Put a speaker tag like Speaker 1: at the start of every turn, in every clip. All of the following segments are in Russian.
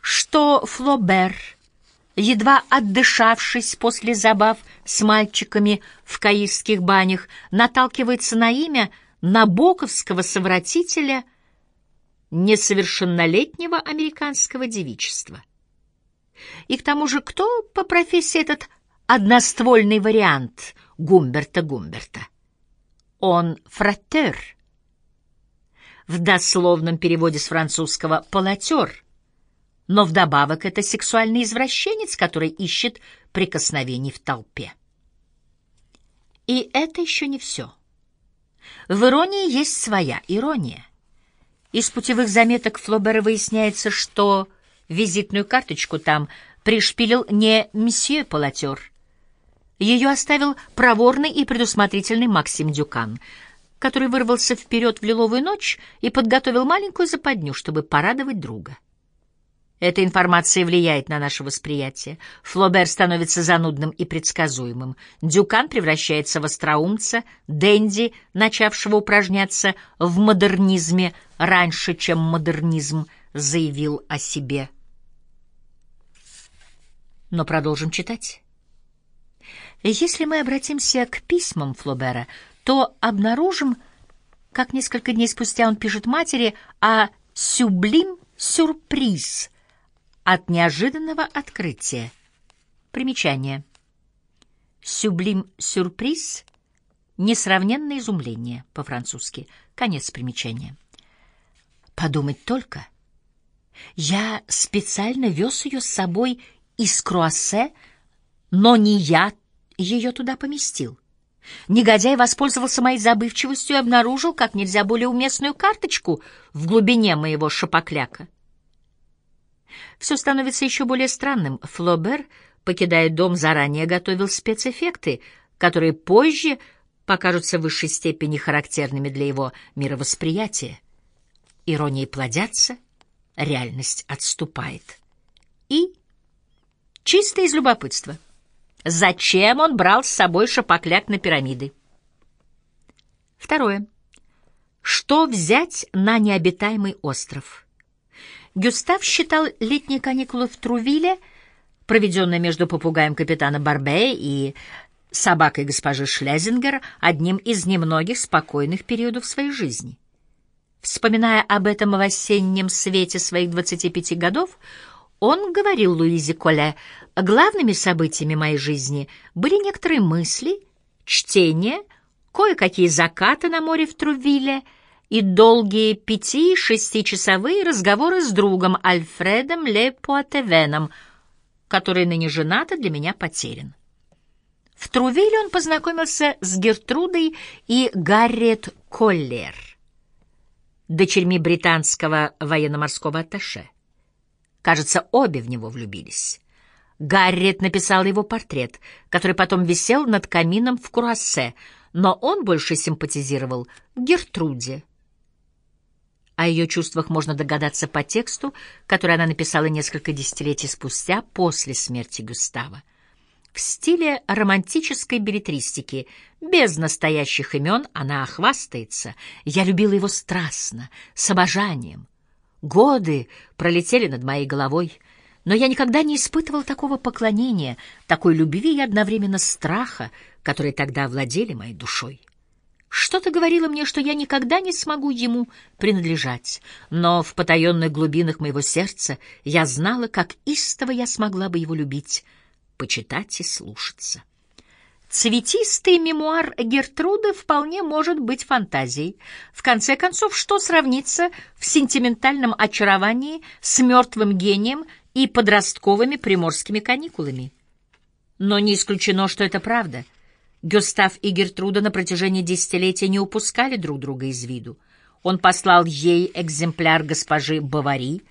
Speaker 1: что Флобер, едва отдышавшись после забав с мальчиками в каирских банях, наталкивается на имя набоковского совратителя несовершеннолетнего американского девичества. И к тому же, кто по профессии этот одноствольный вариант Гумберта Гумберта? Он фратер. В дословном переводе с французского «полотер», но вдобавок это сексуальный извращенец, который ищет прикосновений в толпе. И это еще не все. В иронии есть своя ирония. Из путевых заметок Флобера выясняется, что визитную карточку там пришпилил не месье Полотер. Ее оставил проворный и предусмотрительный Максим Дюкан, который вырвался вперед в лиловую ночь и подготовил маленькую западню, чтобы порадовать друга. Эта информация влияет на наше восприятие. Флобер становится занудным и предсказуемым. Дюкан превращается в остроумца, Дэнди, начавшего упражняться в модернизме раньше, чем модернизм заявил о себе. Но продолжим читать. Если мы обратимся к письмам Флобера, то обнаружим, как несколько дней спустя он пишет матери о «сюблим сюрприз» от неожиданного открытия. Примечание. «Сюблим сюрприз» — несравненное изумление по-французски. Конец примечания. Подумать только. Я специально вез ее с собой из Круассе, но не я ее туда поместил. Негодяй воспользовался моей забывчивостью и обнаружил как нельзя более уместную карточку в глубине моего шапокляка. Все становится еще более странным. Флобер, покидая дом, заранее готовил спецэффекты, которые позже покажутся в высшей степени характерными для его мировосприятия. Иронии плодятся, реальность отступает. И чисто из любопытства. Зачем он брал с собой шапокляк на пирамиды? Второе. Что взять на необитаемый остров? Гюстав считал летние каникулы в Трувиле, проведенные между попугаем капитана Барбе и собакой госпожи Шлезингер, одним из немногих спокойных периодов своей жизни. Вспоминая об этом в осеннем свете своих 25 годов, он говорил Луизе Коле, главными событиями моей жизни были некоторые мысли, чтение, кое-какие закаты на море в Трувиле и долгие пяти-шестичасовые разговоры с другом Альфредом Ле Пуатевеном, который ныне женат и для меня потерян. В Трувиле он познакомился с Гертрудой и Гарриет Коллер, дочерьми британского военно-морского атташе. Кажется, обе в него влюбились. Гарриет написал его портрет, который потом висел над камином в Круассе, но он больше симпатизировал Гертруде. О ее чувствах можно догадаться по тексту, который она написала несколько десятилетий спустя после смерти Густава. В стиле романтической билетристики, без настоящих имен, она охвастается. Я любила его страстно, с обожанием. Годы пролетели над моей головой, но я никогда не испытывал такого поклонения, такой любви и одновременно страха, которые тогда владели моей душой. Что-то говорило мне, что я никогда не смогу ему принадлежать, но в потаенных глубинах моего сердца я знала, как истово я смогла бы его любить, почитать и слушаться. Цветистый мемуар Гертруды вполне может быть фантазией. В конце концов, что сравнится в сентиментальном очаровании с мертвым гением и подростковыми приморскими каникулами? Но не исключено, что это правда. Гюстав и Гертруда на протяжении десятилетия не упускали друг друга из виду. Он послал ей экземпляр госпожи Бавари,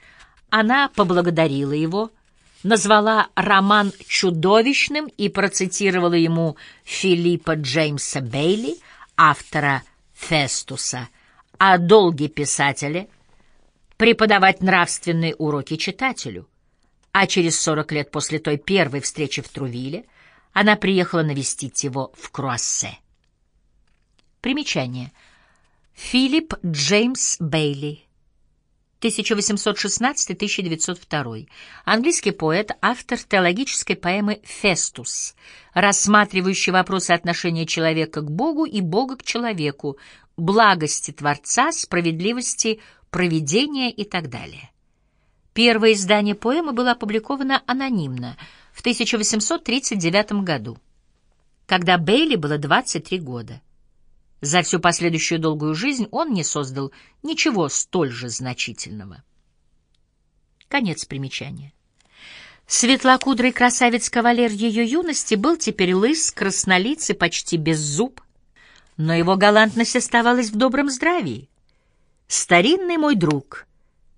Speaker 1: она поблагодарила его — назвала роман чудовищным и процитировала ему Филиппа Джеймса Бейли, автора «Фестуса», о долге писателя преподавать нравственные уроки читателю. А через сорок лет после той первой встречи в Трувиле она приехала навестить его в Круассе. Примечание. Филипп Джеймс Бейли 1816-1902. Английский поэт, автор теологической поэмы «Фестус», рассматривающий вопросы отношения человека к Богу и Бога к человеку, благости Творца, справедливости провидения и так далее. Первое издание поэмы было опубликовано анонимно в 1839 году, когда Бейли было 23 года. За всю последующую долгую жизнь он не создал ничего столь же значительного. Конец примечания. Светлокудрый красавец-кавалер ее юности был теперь лыс, краснолиц и почти без зуб, но его галантность оставалась в добром здравии. «Старинный мой друг,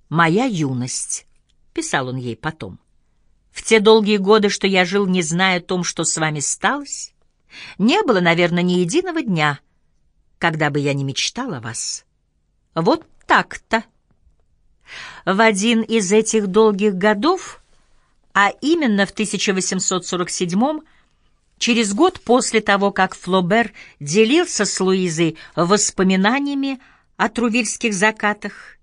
Speaker 1: моя юность», — писал он ей потом. «В те долгие годы, что я жил, не зная о том, что с вами сталось, не было, наверное, ни единого дня, когда бы я не мечтал о вас. Вот так-то». В один из этих долгих годов, а именно в 1847 через год после того, как Флобер делился с Луизой воспоминаниями о трувильских закатах,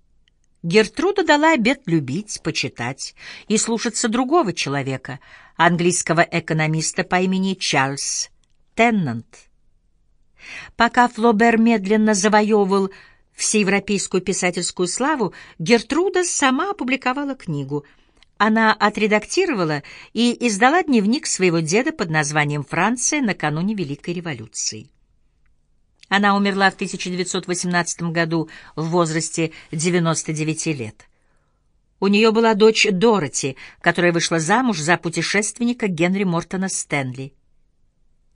Speaker 1: Гертруда дала обет любить, почитать и слушаться другого человека, английского экономиста по имени Чарльз Теннант. Пока Флобер медленно завоевывал всеевропейскую писательскую славу, Гертруда сама опубликовала книгу. Она отредактировала и издала дневник своего деда под названием «Франция накануне Великой революции». Она умерла в 1918 году в возрасте 99 лет. У нее была дочь Дороти, которая вышла замуж за путешественника Генри Мортона Стэнли.